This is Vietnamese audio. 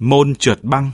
Môn trượt băng.